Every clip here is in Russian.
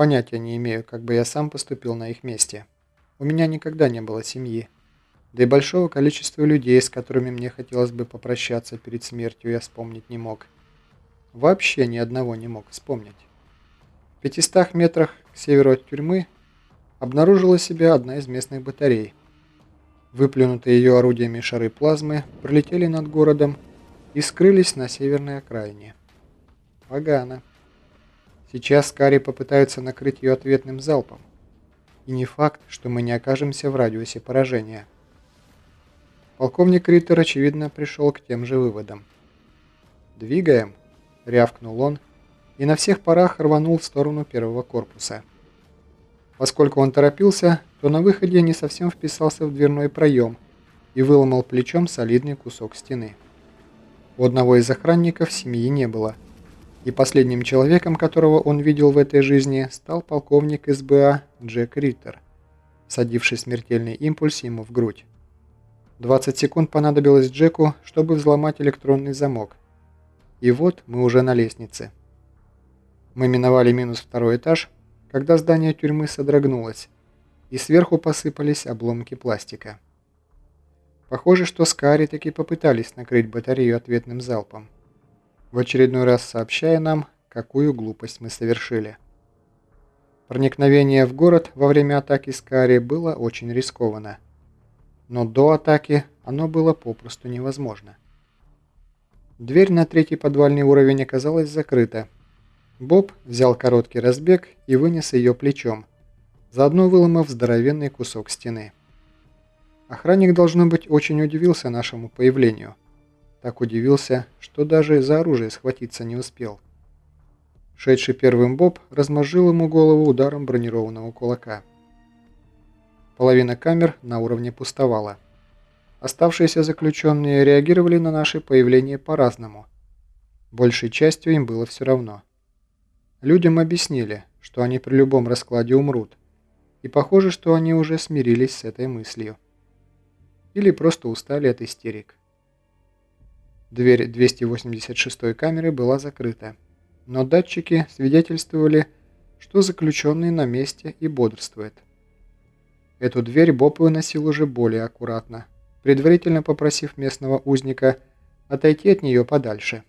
Понятия не имею, как бы я сам поступил на их месте. У меня никогда не было семьи. Да и большого количества людей, с которыми мне хотелось бы попрощаться перед смертью, я вспомнить не мог. Вообще ни одного не мог вспомнить. В 500 метрах к северу от тюрьмы обнаружила себя одна из местных батарей. Выплюнутые ее орудиями шары плазмы пролетели над городом и скрылись на северной окраине. Погано. Сейчас Кари попытаются накрыть ее ответным залпом. И не факт, что мы не окажемся в радиусе поражения. Полковник Риттер, очевидно, пришел к тем же выводам. «Двигаем!» — рявкнул он, и на всех парах рванул в сторону первого корпуса. Поскольку он торопился, то на выходе не совсем вписался в дверной проем и выломал плечом солидный кусок стены. У одного из охранников семьи не было — и последним человеком, которого он видел в этой жизни, стал полковник СБА Джек Риттер, садивший смертельный импульс ему в грудь. 20 секунд понадобилось Джеку, чтобы взломать электронный замок. И вот мы уже на лестнице. Мы миновали минус второй этаж, когда здание тюрьмы содрогнулось, и сверху посыпались обломки пластика. Похоже, что Скари таки попытались накрыть батарею ответным залпом в очередной раз сообщая нам, какую глупость мы совершили. Проникновение в город во время атаки Скари было очень рискованно. Но до атаки оно было попросту невозможно. Дверь на третий подвальный уровень оказалась закрыта. Боб взял короткий разбег и вынес ее плечом, заодно выломав здоровенный кусок стены. Охранник, должно быть, очень удивился нашему появлению – так удивился, что даже за оружие схватиться не успел. Шедший первым Боб размозжил ему голову ударом бронированного кулака. Половина камер на уровне пустовала. Оставшиеся заключенные реагировали на наше появление по-разному. Большей частью им было все равно. Людям объяснили, что они при любом раскладе умрут, и похоже, что они уже смирились с этой мыслью. Или просто устали от истерик. Дверь 286 камеры была закрыта, но датчики свидетельствовали, что заключенный на месте и бодрствует. Эту дверь Боб выносил уже более аккуратно, предварительно попросив местного узника отойти от нее подальше.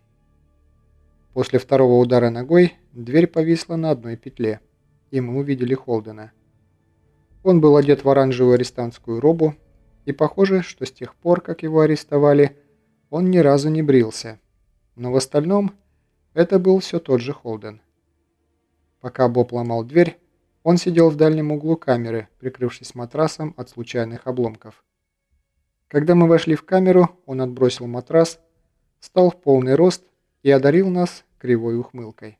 После второго удара ногой дверь повисла на одной петле, и мы увидели Холдена. Он был одет в оранжевую арестантскую робу, и похоже, что с тех пор, как его арестовали, он ни разу не брился. Но в остальном это был все тот же Холден. Пока Боб ломал дверь, он сидел в дальнем углу камеры, прикрывшись матрасом от случайных обломков. Когда мы вошли в камеру, он отбросил матрас, встал в полный рост и одарил нас кривой ухмылкой.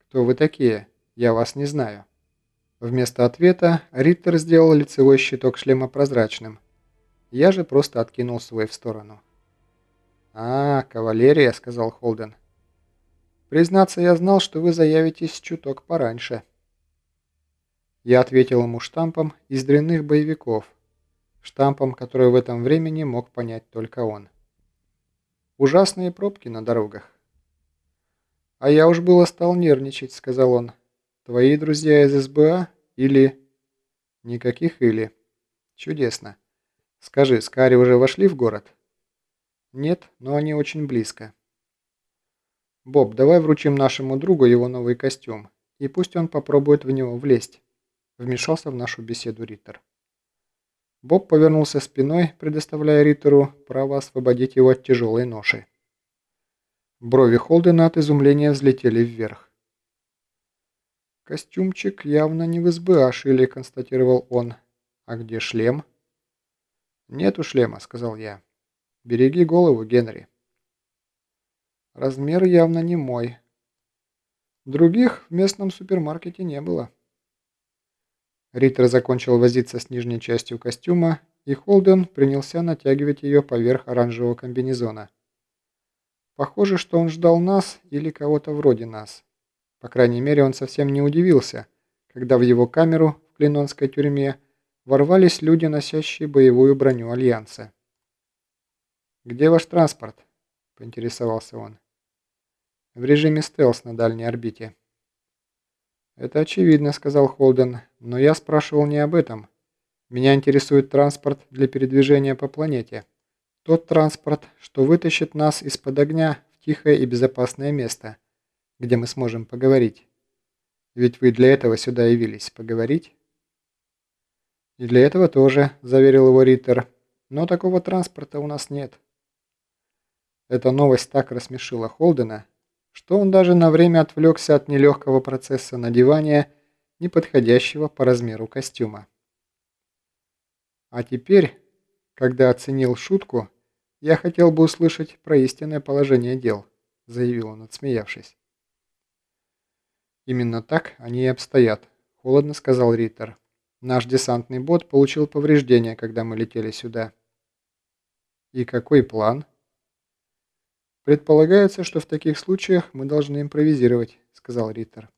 «Кто вы такие? Я вас не знаю». Вместо ответа Риттер сделал лицевой щиток шлема прозрачным, я же просто откинул свой в сторону. «А, кавалерия», — сказал Холден. «Признаться, я знал, что вы заявитесь чуток пораньше». Я ответил ему штампом из дрянных боевиков, штампом, который в этом времени мог понять только он. Ужасные пробки на дорогах. «А я уж было стал нервничать», — сказал он. «Твои друзья из СБА или...» «Никаких или...» «Чудесно. Скажи, Скари уже вошли в город? Нет, но они очень близко. Боб, давай вручим нашему другу его новый костюм, и пусть он попробует в него влезть. Вмешался в нашу беседу Риттер. Боб повернулся спиной, предоставляя Риттеру право освободить его от тяжелой ноши. Брови Холдена от изумления взлетели вверх. «Костюмчик явно не в СБА шили», — констатировал он. «А где шлем?» «Нету шлема», — сказал я. «Береги голову, Генри». Размер явно не мой. Других в местном супермаркете не было. Риттер закончил возиться с нижней частью костюма, и Холден принялся натягивать ее поверх оранжевого комбинезона. Похоже, что он ждал нас или кого-то вроде нас. По крайней мере, он совсем не удивился, когда в его камеру в Клинонской тюрьме ворвались люди, носящие боевую броню Альянса. «Где ваш транспорт?» – поинтересовался он. «В режиме стелс на дальней орбите». «Это очевидно», — сказал Холден, — «но я спрашивал не об этом. Меня интересует транспорт для передвижения по планете. Тот транспорт, что вытащит нас из-под огня в тихое и безопасное место, где мы сможем поговорить. Ведь вы для этого сюда явились поговорить?» «И для этого тоже», — заверил его Риттер. «Но такого транспорта у нас нет». Эта новость так рассмешила Холдена, что он даже на время отвлекся от нелегкого процесса надевания неподходящего по размеру костюма. А теперь, когда оценил шутку, я хотел бы услышать про истинное положение дел, заявил он, отсмеявшись. Именно так они и обстоят, холодно сказал Риттер. Наш десантный бот получил повреждения, когда мы летели сюда. И какой план? «Предполагается, что в таких случаях мы должны импровизировать», — сказал Риттер.